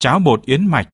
cháo bột yến mạch.